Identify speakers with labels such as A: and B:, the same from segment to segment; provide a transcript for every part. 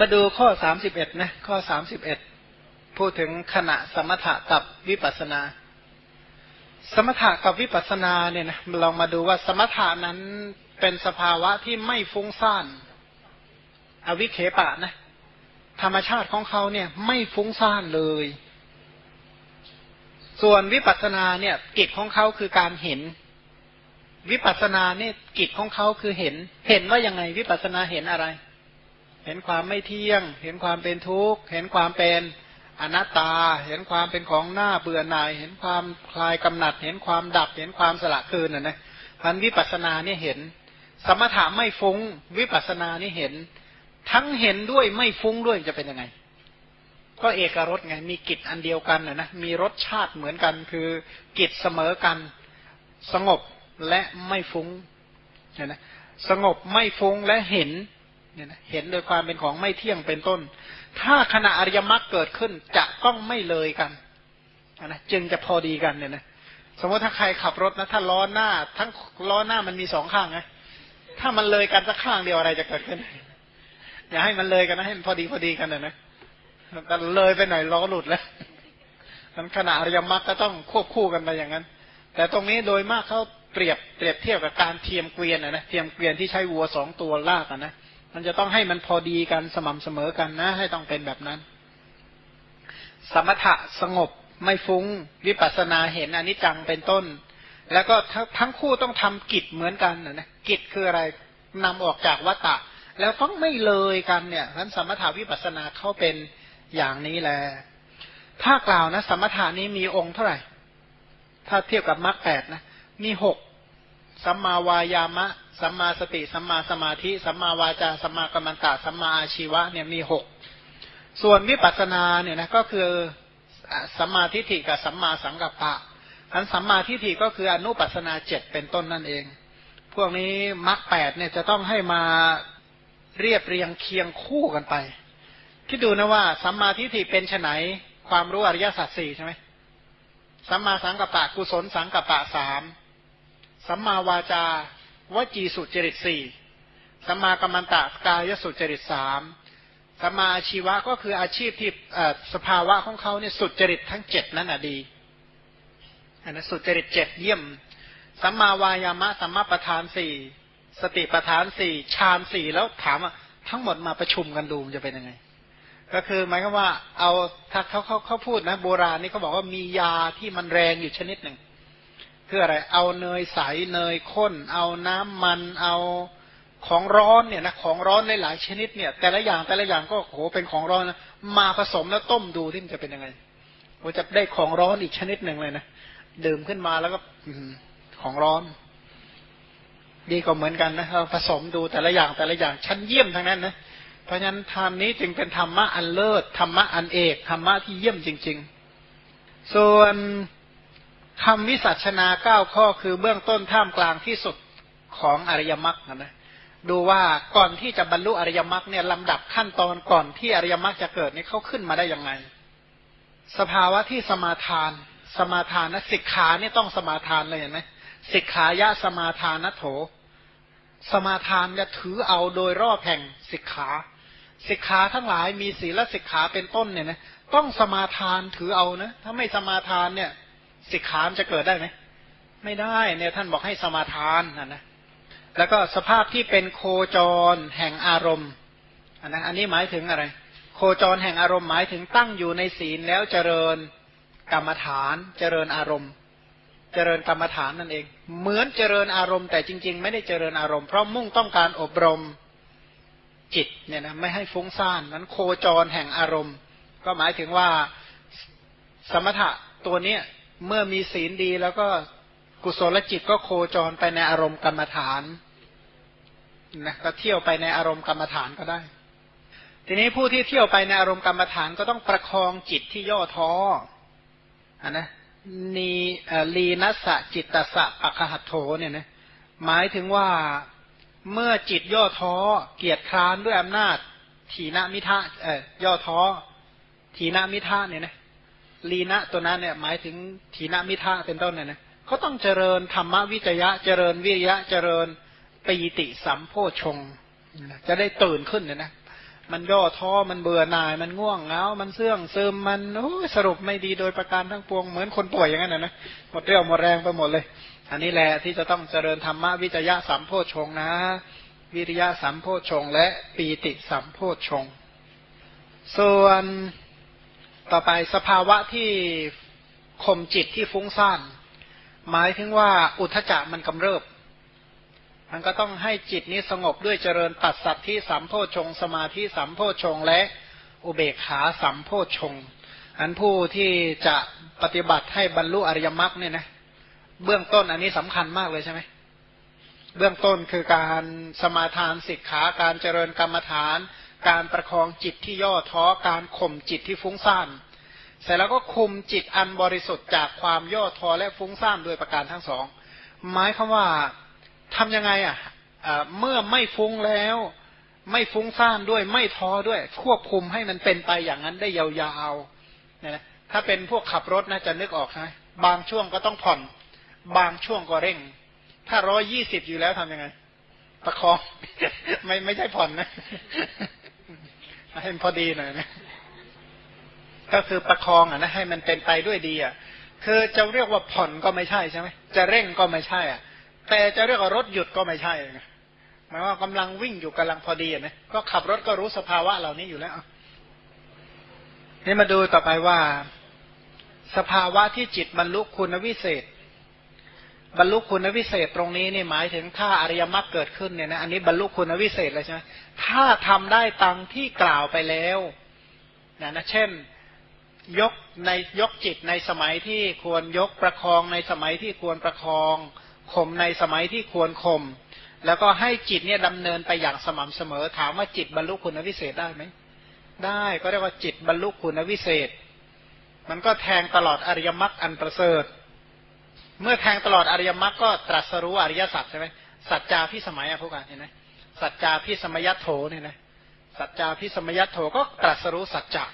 A: มาดูข้อสามสิบเอ็ดนะ ข้อสามสิบเอ็ดพูดถึงขณะสมถะกับวิปัสนา สมถะกับวิปัสนาเนี่ยนะลองมาดูว่าสมถะนั้นเป็นสภาวะที่ไม่ฟุ้งซ่าน อวิเคปะนะ ธรรมชาติของเขาเนี่ยไม่ฟุ้งซ่านเลย ส่วนวิปัสนาเนี่ยกิจของเขาคือการเห็น วิปัสนาเนี่ยกิจของเขาคือเห็น เห็นว่ายังไงวิปัสนาเห็นอะไร เห็นความไม่เที่ยง เห็นความเป็นทุกข์ เห็นความเป็นอนัตตา เห็นความเป็นของหน้าเบื่อหน่าย เห็นความคลายกำหนัด เห็นความดับ เห็นความสละคืนนะนะพันวิปัสนาเนี่ยเห็น สมถะไม่ฟุง้ง วิปัสนานี่เห็น ทั้งเห็นด้วยไม่ฟุ้งด้วยจะเป็นยังไง ก็เอกรสไง มีกิจอันเดียวกันนะนะ มีรสชาติเหมือนกัน คือกิจเสมอกัน สงบและไม่ฟุง้งนะสงบไม่ฟุ้งและเห็น เนี่ยนะเห็นโดยความเป็นของไม่เที่ยงเป็นต้น ถ้าขณะอริยมรรคเกิดขึ้นจะต้องไม่เลยกันนะจึงจะพอดีกันเนี่ยนะสมมติถ้าใครขับรถนะถ้าล้อหน้า ทั้งล้อหน้ามันมีสองข้างไงถ้ามันเลยกันสักข้างเดียวอะไรจะเกิดขึ้น อย่าให้มันเลยกันนะให้มันพอดีพอดีกันนะแต่เลยไปหน่อยล้อหลุดแล้วมันขณะอริยมรรคก็ต้องควบคู่กันไปอย่างนั้น แต่ตรงนี้โดยมากเขาเปรียบเปรียบเทียบกับการเทียมเกวียนนะเทียมเกวียนที่ใช้วัวสองตัวลากนะ มันจะต้องให้มันพอดีกันสม่ำเสมอกันนะ ให้ต้องเป็นแบบนั้น สมถะสงบไม่ฟุง้ง วิปัสนาเห็นอนิจจังเป็นต้น แล้วก็ทั้งคู่ต้องทำกิจเหมือนกันนะกิจคืออะไรนำออกจากวัตตะ แล้วต้องไม่เลยกันเนี่ยนั้นสมถาวิปัสนาเข้าเป็นอย่างนี้แหละถ้ากล่าวนะ สมถานี้มีองค์เท่าไหร่ ถ้าเทียบกับมรรคแปดนะ มีหกสัมมาวายามะ สัมมาสติ สัมมาสมาธิ สัมมาวาจา สัมมากัมมันตะ สัมมาอาชีวะเนี่ยมีหก ส่วนวิปัสสนาเนี่ยนะก็คือสัมมาทิฏฐิกับสัมมาสังกัปปะอันสัมมาทิฏฐิก็คืออนุปัสนาเจ็ดเป็นต้นนั่นเอง พวกนี้มรรคแปดเนี่ยจะต้องให้มาเรียบเรียงเคียงคู่กันไปที่ดูนะว่าสัมมาทิฏฐิเป็นไนความรู้อริยสัจสี่ใช่ไหมสัมมาสังกัปปะกุศลสังกัปปะสามสัมมาวาจา วจีสุจริตสี่สัมมากัมมันตะกายสุจริตสามสัมมาอาชีวะก็คืออาชีพที่สภาวะของเขาเนี่ยสุจริตทั้งเจ็ดนั้นอะดีอันนั้นสุจริตเจ็ดเยี่ยมสัมมาวายามะสัมมาประธานสี่สติประธานสี่ฌานสี่แล้วถามว่าทั้งหมดมาประชุมกันดูจะเป็นยังไง ก็คือหมายความว่าเอาถ้าเขาเขาเขาพูดนะ โบราณนี่เขาบอกว่ามียาที่มันแรงอยู่ชนิดหนึ่ง คืออะไร เอาเนยใสเนยข้น เอาน้ำมัน เอาของร้อนเนี่ยนะของร้อนหลายชนิดเนี่ย แต่ละอย่างแต่ละอย่างก็โหเป็นของร้อนนะมาผสมแล้วต้มดูที่มันจะเป็นยังไงโหจะได้ของร้อนอีกชนิดหนึ่งเลยนะดื่มขึ้นมาแล้วก็ของร้อนดีก็เหมือนกันนะเราผสมดูแต่ละอย่างแต่ละอย่างชั้นเยี่ยมทั้งนั้นนะเพราะฉะนั้นธรรมนี้จึงเป็นธรรมะอันเลิศธรรมะอันเอกธรรมะที่เยี่ยมจริง ๆ ส่วน คำวิสัชนาเก้าข้อคือเบื้องต้นท่ามกลางที่สุดของอริยมรรคนะดูว่าก่อนที่จะบรรลุอริยมรรคเนี่ยลำดับขั้นตอนก่อนที่อริยมรรคจะเกิดนี่เขาขึ้นมาได้ยังไง สภาวะที่สมาทาน สมาทานนะสิกขาเนี่ยต้องสมาทานเลยเห็นไหมสิกขายะสมาทานนะโถ สมาทานจะถือเอาโดยรอบแห่งสิกขาสิกขาทั้งหลายมีศีลสิกขาเป็นต้นเนี่ยนะต้องสมาทานถือเอานะถ้าไม่สมาทานเนี่ย สิกขามจะเกิดได้ไหมไม่ได้เนี่ยท่านบอกให้สมาทานนะนะแล้วก็สภาพที่เป็นโคจรแห่งอารมณ์อันนั้นอันนี้หมายถึงอะไร โคจรแห่งอารมณ์หมายถึงตั้งอยู่ในศีลแล้วเจริญกรรมฐานเจริญอารมณ์ เจริญกรรมฐานนั่นเอง เหมือนเจริญอารมณ์แต่จริง ๆ ไม่ได้เจริญอารมณ์เพราะมุ่งต้องการอบรมจิตเนี่ยนะไม่ให้ฟุ้งซ่านนั้นโคจรแห่งอารมณ์ ก็หมายถึงว่าสมถะตัวเนี้ย เมื่อมีศีลดีแล้วก็กุศลจิตก็โคจรไปในอารมณ์กรรมฐานนะก็เที่ยวไปในอารมณ์กรรมฐานก็ได้ ทีนี้ผู้ที่เที่ยวไปในอารมณ์กรรมฐานก็ต้องประคองจิตที่ย่อท้ออนนะนีลีนัสจิตตสะปัคหัตโถเนี่ยนะหมายถึงว่าเมื่อจิตย่อท้อเกียรติคร้านด้วยอำนาจถีนมิทะเอ่ย่อท้อถีนมิทะเนี่ยนะ ลีนะตัวนั้นเนี่ยหมายถึงทีนมิทะเป็นต้นเนี่ยนะเขาต้องเจริญธรรมวิจยะ เจริญวิริยะ เจริญปีติสัมโพชง จะได้ตื่นขึ้นเนี่ยนะมันย่อท้อมันเบื่อหน่าย มันง่วงเหงา มันเสื่องซึมมันโอ้สรุปไม่ดีโดยประการทั้งปวงเหมือนคนป่วยอย่างนั้นนะนะหมดเรี่ยวหมดแรงไปหมดเลย อันนี้แหละที่จะต้องเจริญธรรมวิจยะสัมโพชงนะ วิริยะสัมโพชง และปีติสัมโพชง ส่วน ต่อไปสภาวะที่ข่มจิตที่ฟุ้งซ่าน หมายถึงว่าอุทจจะมันกำเริบ มันก็ต้องให้จิตนี้สงบด้วยเจริญปัสสัตที่สัมโพชง สมาธิสัมโพชงและอุเบกขาสัมโพชง อันผู้ที่จะปฏิบัติให้บรรลุอริยมรรคเนี่ยนะเบื้องต้นอันนี้สำคัญมากเลยใช่ไหมเบื้องต้นคือการสมาทานสิกขาการเจริญกรรมฐาน การประคองจิตที่ย่อท้อการข่มจิตที่ฟุ้งซ่านเสร็จแล้วก็คุมจิตอันบริสุทธิ์จากความย่อท้อและฟุ้งซ่านโดยประการทั้งสองหมายคือว่าทํำยังไงอะเมื่อไม่ฟุ้งแล้ว ไม่ฟุ้งซ่านด้วยไม่ท้อด้วย ควบคุมให้มันเป็นไปอย่างนั้นได้ยาวๆเนี่ยนะถ้าเป็นพวกขับรถนะจะนึกออกใช่ไหมบางช่วงก็ต้องผ่อน บางช่วงก็เร่ง ถ้าร้อยี่สิบอยู่แล้วทํำยังไงประคองไม่ไม่ใช่ผ่อนนะ ให้มันพอดีหน่อยนะก็คือประคองอะนะให้มันเป็นไปด้วยดีอะคือจะเรียกว่าผ่อนก็ไม่ใช่ใช่ไหมจะเร่งก็ไม่ใช่ อะ แต่จะเรียกว่ารถหยุดก็ไม่ใช่หมายว่ากำลังวิ่งอยู่กำลังพอดีนะก็ขับรถก็รู้สภาวะเหล่านี้อยู่แล้วนี่มาดูต่อไปว่า สภาวะที่จิตบรรลุคุณวิเศษ บรรลุคุณวิเศษตรงนี้นี่หมายถึงถ้าอริยมรรคเกิดขึ้นเนี่ยนะอันนี้บรรลุคุณวิเศษเลยใช่ไหมถ้าทำได้ตังที่กล่าวไปแล้วนะนะเช่นยกในยกจิตในสมัยที่ควรยกประคองในสมัยที่ควรประคองข่มในสมัยที่ควรข่มแล้วก็ให้จิตเนี่ยดำเนินไปอย่างสม่ำเสมอ ถามว่าจิตบรรลุคุณวิเศษได้ไหมได้ก็เรียกว่าจิตบรรลุคุณวิเศษ มันก็แทงตลอดอริยมรรคอันประเสริฐ เมื่อแทงตลอดอริยมรรคก็ตรัสรู้อริยสัจใช่ไหมสัจจาพิสมัยอะพวกกันเห็นไหมสัจจาพิสมัยโถเนี่ยนะสัจจาพิสมัยโถก็ตรัสรู้สัจจะ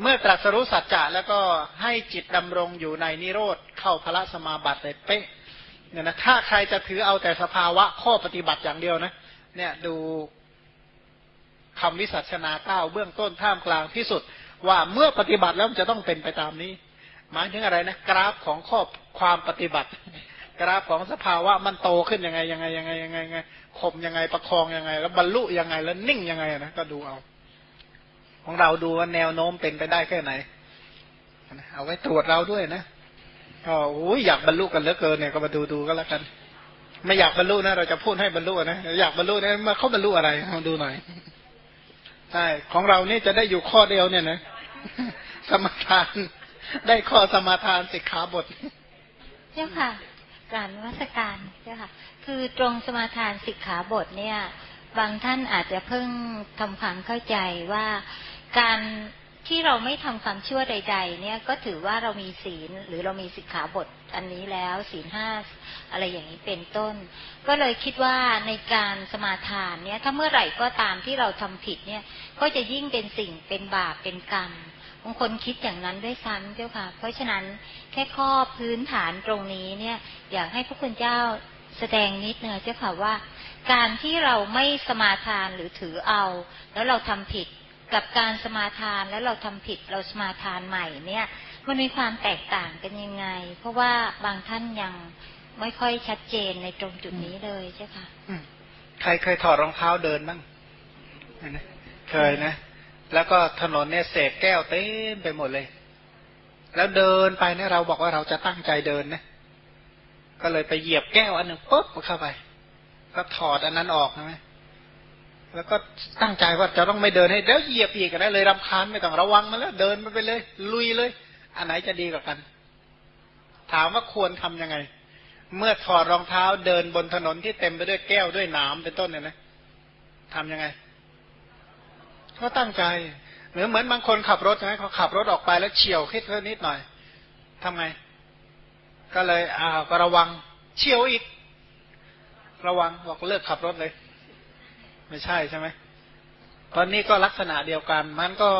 A: เมื่อตรัสรู้สัจจะแล้วก็ให้จิตดำรงอยู่ในนิโรธเข้าพระสมาบัติเลยเป๊ะเนี่ยนะถ้าใครจะถือเอาแต่สภาวะข้อปฏิบัติอย่างเดียวนะ เนี่ยดูคำวิสัชนาเก้าเบื้องต้นท่ามกลางที่สุด ว่าเมื่อปฏิบัติแล้วมันจะต้องเป็นไปตามนี้ หมายถึงอะไรนะ กราฟของข้อความปฏิบัติ กราฟของสภาวะมันโตขึ้นยังไงยังไงยังไงยังไงยังไงข่มยังไงประคองยังไง แล้วบรรลุยังไงแล้วนิ่งยังไงนะก็ดูเอา ของเราดูว่าแนวโน้มเป็นไปได้แค่ไหนเอาไว้ตรวจเราด้วยนะก็โอ้ยอยากบรรลุกันเหลือเกินเนี่ยก็มาดูดูก็แล้วกันไม่อยากบรรลุนะเราจะพูดให้บรรลุนะอยากบรรลุนะมาเขาบรรลุอะไรมาดูหน่อยใช่ของเรานี่จะได้อยู่ข้อเดียวเนี่ยนะสมทาน ได้ข้อสมาทานสิกขาบท
B: เจ้าค่ะการวัสการเจ้าค่ะ คือตรงสมาทานสิกขาบทเนี่ย บางท่านอาจจะเพิ่งทำความเข้าใจว่าการที่เราไม่ทำความชั่วใด ๆ เนี่ยก็ถือว่าเรามีศีลหรือเรามีสิกขาบทอันนี้แล้วศีลห้าอะไรอย่างนี้เป็นต้น ก็เลยคิดว่าในการสมาทานเนี่ยถ้าเมื่อไหร่ก็ตามที่เราทำผิดเนี่ยก็จะยิ่งเป็นสิ่งเป็นบาปเป็นกรรม บางคนคิดอย่างนั้นด้วยซ้ำเจ้าค่ะ เพราะฉะนั้นแค่ข้อพื้นฐานตรงนี้เนี่ย อยากให้พระคุณเจ้าแสดงนิดเนื้อเจ้าค่ะว่า การที่เราไม่สมาทานหรือถือเอา แล้วเราทำผิดกับการสมาทานแล้วเราทำผิดเราสมาทานใหม่เนี่ย มันมีความแตกต่างกันยังไง เพราะว่าบางท่านยังไม่ค่อยชัดเจนในตรงจุดนี้เลยใช่ค่ะ
A: ใครเคยถอดรองเท้าเดินบ้างเคยนะ แล้วก็ถนนเนี่ยเศษแก้วเต็มไปหมดเลย แล้วเดินไปเนี่ยเราบอกว่าเราจะตั้งใจเดินนะ ก็เลยไปเหยียบแก้วอันหนึ่งปุ๊บเข้าไป ก็ถอดอันนั้นออกใช่ไหมแล้วก็ตั้งใจว่าจะต้องไม่เดินให้แล้วเหยียบอีกนะเลยรำคาญไม่ต้องระวังมาแล้ว เดินไปเลย ลุยเลย อันไหนจะดีกว่ากัน ถามว่าควรทํำยังไง เมื่อถอดรองเท้าเดินบนถนนที่เต็มไปด้วยแก้วด้วยน้ำเป็นต้นเนี่ยนะทำยังไง ก็ตั้งใจ หรือเหมือนบางคนขับรถใช่ไหมเขาขับรถออกไปแล้วเฉียวคิดเพิ่มนิดหน่อยทำไง ก็เลยอ้าวก็ระวังเฉียวอีก ระวังบอกเลิกขับรถเลย ไม่ใช่ใช่ไหมตอนนี้ก็ลักษณะเดียวกัน มันก็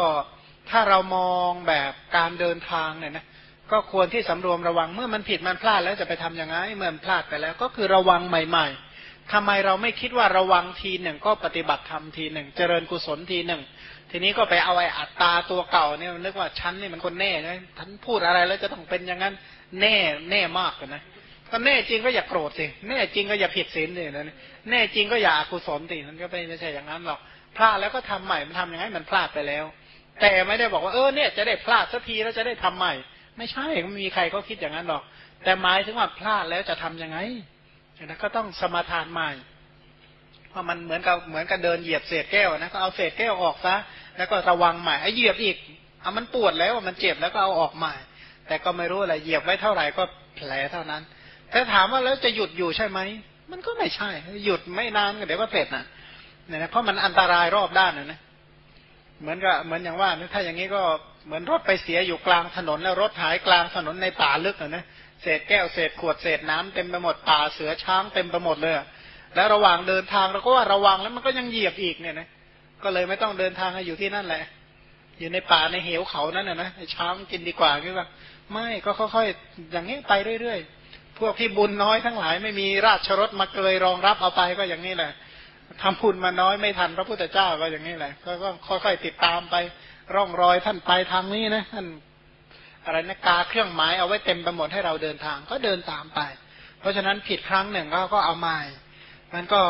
A: ถ้าเรามองแบบการเดินทางเนี่ยนะก็ควรที่สำรวมระวังเมื่อมันผิดมันพลาดแล้วจะไปทํำยังไง เมื่อมันพลาดไปแล้ว ก็คือระวังใหม่ ๆ ทำไมเราไม่คิดว่าระวังทีหนึ่งก็ปฏิบัติธรรมทีหนึ่ง เจริญกุศลทีหนึ่ง ทีนี้ก็ไปเอาไอ้อัตตาตัวเก่าเนี่ยนึกว่าฉันนี่มันคนแน่นะท่านพูดอะไรแล้วจะต้องเป็นอย่างนั้นแน่แน่มากนะก็แน่จริงก็อย่าโกรธสิแน่จริงก็อย่าผิดศีลสินะแน่จริงก็อย่าอกุศลสิมันก็ไม่ใช่อย่างนั้นหรอกพลาดแล้วก็ทำใหม่มันทำยังไงมันพลาดไปแล้ว แต่ไม่ได้บอกว่าเออเนี่ยจะได้พลาดสักทีแล้วจะได้ทำใหม่ ไม่ใช่ไม่มีใครเขาคิดอย่างนั้นหรอก แต่หมายถึงว่าพลาดแล้วจะทํำยังไง นะก็ต้องสมาทานใหม่เพราะมันเหมือนกับเหมือนกับเดินเหยียบเศษแก้วนะก็เอาเศษแก้วออกซะแล้วก็ระวังใหม่ไอ้เหยียบอีกเอามันปวดแล้วมันเจ็บแล้วก็เอาออกใหม่ แต่ก็ไม่รู้อะไรเหยียบไว้เท่าไหร่ก็แผลเท่านั้นถ้าถามว่าแล้วจะหยุดอยู่ใช่ไหมมันก็ไม่ใช่ หยุดไม่นานก็เดี๋ยวก็เสร็จนะเนี่ยนะเพราะมันอันตรายรอบด้านนะนะเหมือนกับเหมือนอย่างว่าถ้าอย่างนี้ก็เหมือนรถไปเสียอยู่กลางถนนแล้วรถหายกลางถนนในป่าลึกนะนะ เศษแก้วเศษขวดเศษน้ำเต็มไปหมดป่าเสือช้างเต็มไปหมดเลยแล้วระหว่างเดินทางเราก็ว่าระวังแล้วมันก็ยังเหยียบอีกเนี่ยนะก็เลยไม่ต้องเดินทางอยู่ที่นั่นแหละ อยู่ในป่าในเหวเขานั่นนะนะช้างกินดีกว่าคือว่า ไม่ก็ค่อยๆอย่างนี้ไปเรื่อยๆพวกที่บุญน้อยทั้งหลายไม่มีราชรถมาเกยรองรับเอาไปก็อย่างนี้แหละทำบุญมาน้อยไม่ทันพระพุทธเจ้าก็อย่างนี้แหละ ก็ค่อยๆติดตามไปร่องรอยท่านไปทางนี้นะท่าน อะไรนะกาเครื่องหมายเอาไว้เต็มไปหมดให้เราเดินทางก็เดินตามไป เพราะฉะนั้นผิดครั้งหนึ่งก็ก็เอาใหม่มันก็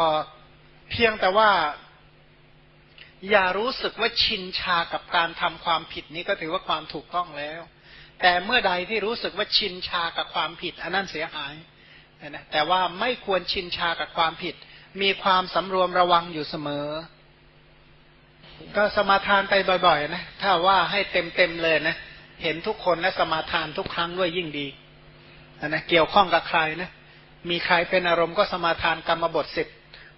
A: เพียงแต่ว่า อย่ารู้สึกว่าชินชากับการทำความผิดนี้ก็ถือว่าความถูกต้องแล้ว แต่เมื่อใดที่รู้สึกว่าชินชากับความผิด อันนั้นเสียหายนะแต่ว่าไม่ควรชินชากับความผิด มีความสำรวมระวังอยู่เสมอ ก็สมาทานไปบ่อย ๆ นะ ถ้าว่าให้เต็มๆเลยนะ เห็นทุกคนและสมาทานทุกครั้งด้วยยิ่งดีนะเกี่ยวข้องกับใครนะมีใครเป็นอารมณ์ก็สมาทานกรรมบทสิบ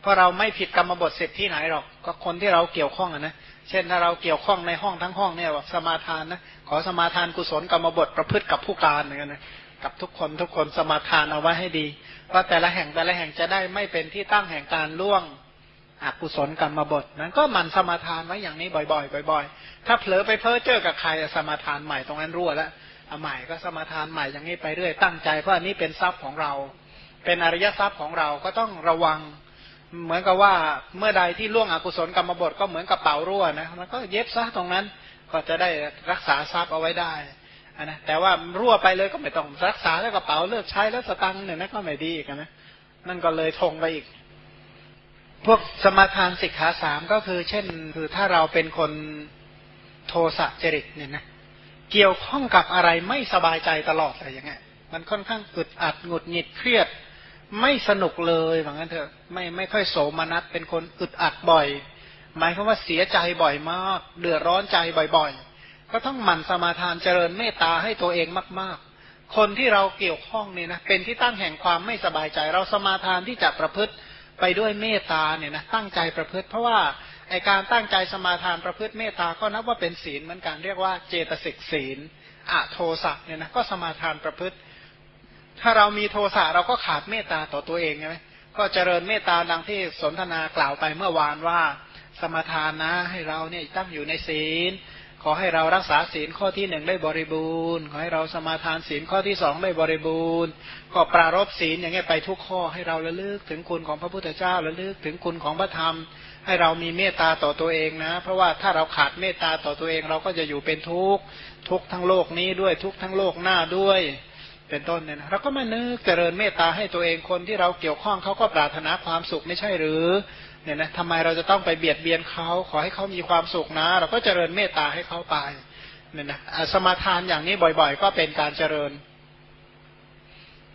A: เพราะเราไม่ผิดกรรมบทสิบที่ไหนหรอก ก็คนที่เราเกี่ยวข้องนะเช่นถ้าเราเกี่ยวข้องในห้องทั้งห้องเนี่ยสมาทานนะขอสมาทานกุศลกรรมบทประพฤติกับผู้การเหมือนกันนะกับทุกคนทุกคนสมาทานเอาไว้ให้ดีว่าแต่ละแห่งแต่ละแห่งจะได้ไม่เป็นที่ตั้งแห่งการล่วง อกุศลกรรมบทนั้นก็มันสมาทานไว้อย่างนี้บ่อยๆบ่อย ๆ ถ้าเผลอไปเพ้อเจอกับใครสมาทานใหม่ตรงนั้นรั่วแล้วเอาใหม่ก็สมาทานใหม่อย่างนี้ไปเรื่อยตั้งใจเพราะอันนี้เป็นทรัพย์ของเรา เป็นอริยทรัพย์ของเราก็ต้องระวัง เหมือนกับว่าเมื่อใดที่ล่วงอกุศลกรรมบทก็เหมือนกระเป๋ารั่วนะมันก็เย็บซะตรงนั้นก็จะได้รักษาทรัพย์เอาไว้ได้นะแต่ว่ารั่วไปเลยก็ไม่ต้องรักษาแล้วกระเป๋าเลิกใช้แล้วสตังค์เนี่ยนะก็ไม่ดีกันนะนั่นก็เลยทงไปอีก พวกสมาทานสิกขาสามก็คือ เช่น คือถ้าเราเป็นคนโทสะจริตเนี่ยนะเกี่ยวข้องกับอะไรไม่สบายใจตลอดอะไรอย่างเงี้ย มันค่อนข้างอึดอัดหงุดหงิดเครียด ไม่สนุกเลยเหมือนกันเถอะไม่ไม่ค่อยโสมนัสเป็นคนอึดอัดบ่อย หมายความว่าเสียใจบ่อยมาก เดือดร้อนใจบ่อยๆ ก็ต้องหมั่นสมาทานเจริญเมตตาให้ตัวเองมาก ๆ คนที่เราเกี่ยวข้องเนี่ยนะเป็นที่ตั้งแห่งความไม่สบายใจ เราสมาทานที่จะประพฤติ ไปด้วยเมตตาเนี่ยนะตั้งใจประพฤติ เพราะว่าไอการตั้งใจสมาทานประพฤติเมตตาก็นับว่าเป็นศีลเหมือนกันเรียกว่าเจตสิกศีลอะโทสะเนี่ยนะก็สมาทานประพฤติ ถ้าเรามีโทสะเราก็ขาดเมตตาต่อตัวเองใช่ไหมก็เจริญเมตตาดังที่สนทนากล่าวไปเมื่อวานว่า สมาทานนะให้เราเนี่ยตั้งอยู่ในศีล ขอให้เรารักษาศีลข้อที่หนึ่งได้บริบูรณ์ ขอให้เราสมาทานศีลข้อที่สองได้บริบูรณ์ ก็ปรารบศีลอย่างเงี้ยไปทุกข้อให้เราระลึกถึงคุณของพระพุทธเจ้าระลึกถึงคุณของพระธรรม ให้เรามีเมตตาต่อตัวเองนะ เพราะว่าถ้าเราขาดเมตตาต่อตัวเองเราก็จะอยู่เป็นทุกข์ทุกทั้งโลกนี้ด้วยทุกทั้งโลกหน้าด้วย เป็นต้นเนี่ยนะเราก็มานึกเจริญเมตตาให้ตัวเองคนที่เราเกี่ยวข้องเขาก็ปรารถนาความสุขไม่ใช่หรือ เนี่ยนะทำไมเราจะต้องไปเบียดเบียนเขาขอให้เขามีความสุขนะ เราก็เจริญเมตตาให้เขาไปเนี่ยนะสมาทานอย่างนี้บ่อยๆ ก็เป็นการเจริญ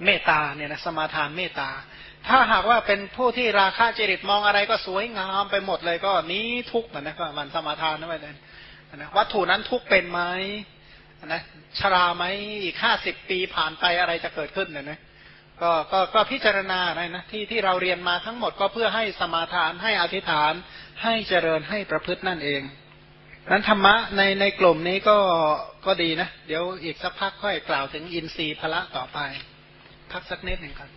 A: เมตตาเนี่ยนะสมาทานเมตตา ถ้าหากว่าเป็นผู้ที่ราคาจริตมองอะไรก็สวยงามไปหมดเลยก็นี้ทุกข์นะก็มันสมาทานนะไปเลยนะวัตถุนั้นทุกเป็นไหมนะชราไหมอีกห้าสิบปีผ่านไปอะไรจะเกิดขึ้นเนี่ยนะ ก็ก็ก็พิจารณาอะไรนะที่ที่เราเรียนมาทั้งหมดก็เพื่อให้สมาทานให้อธิษฐาน ให้เจริญให้ประพฤตินั่นเองนั้นธรรมะในในกลุ่มนี้ก็ก็ดีนะ เดี๋ยวอีกสักพักค่อยกล่าวถึงอินทรีย์พละต่อไปพักสักนิดหนึ่งครับ